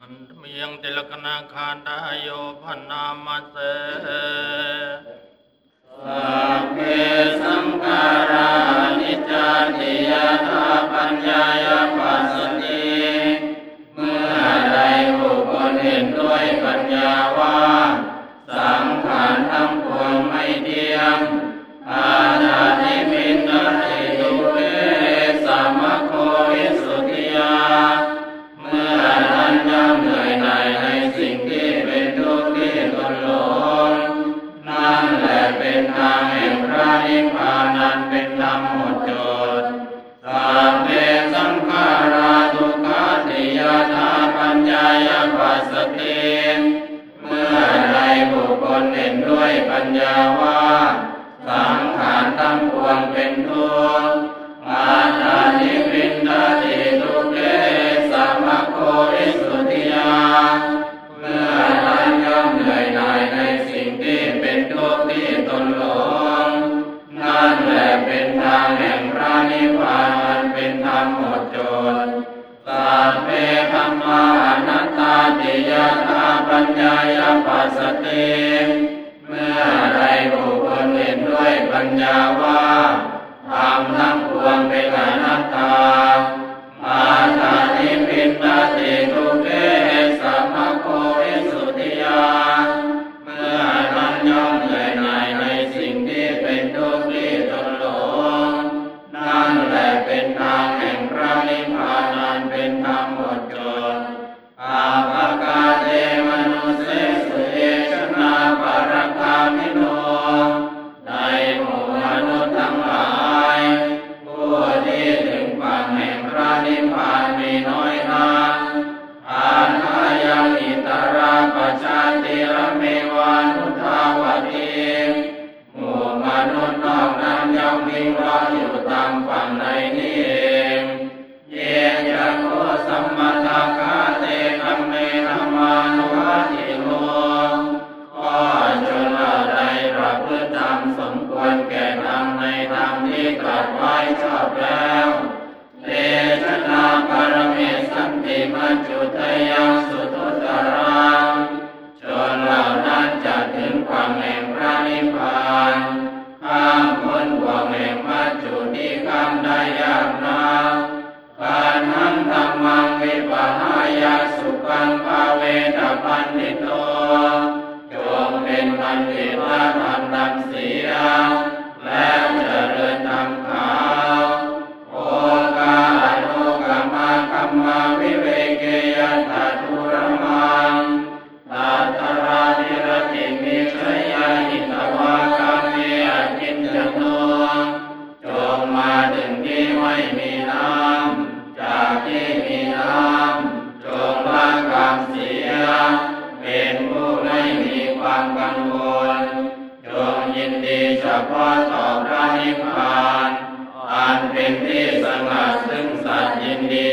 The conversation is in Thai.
อันเมียงติลกนาคาดายโยพันนามาเส สติเมื่อในบุคคลเห็นด้วยปัญญาว่า สังขารทั้งปวงเป็นทุก ปัญญายาปัสสติ ปันติโนจงเป็นปันติมหา พาะต่อพระนิพพาน อันเป็นที่สงัดซึ่งสัตว์ยินดี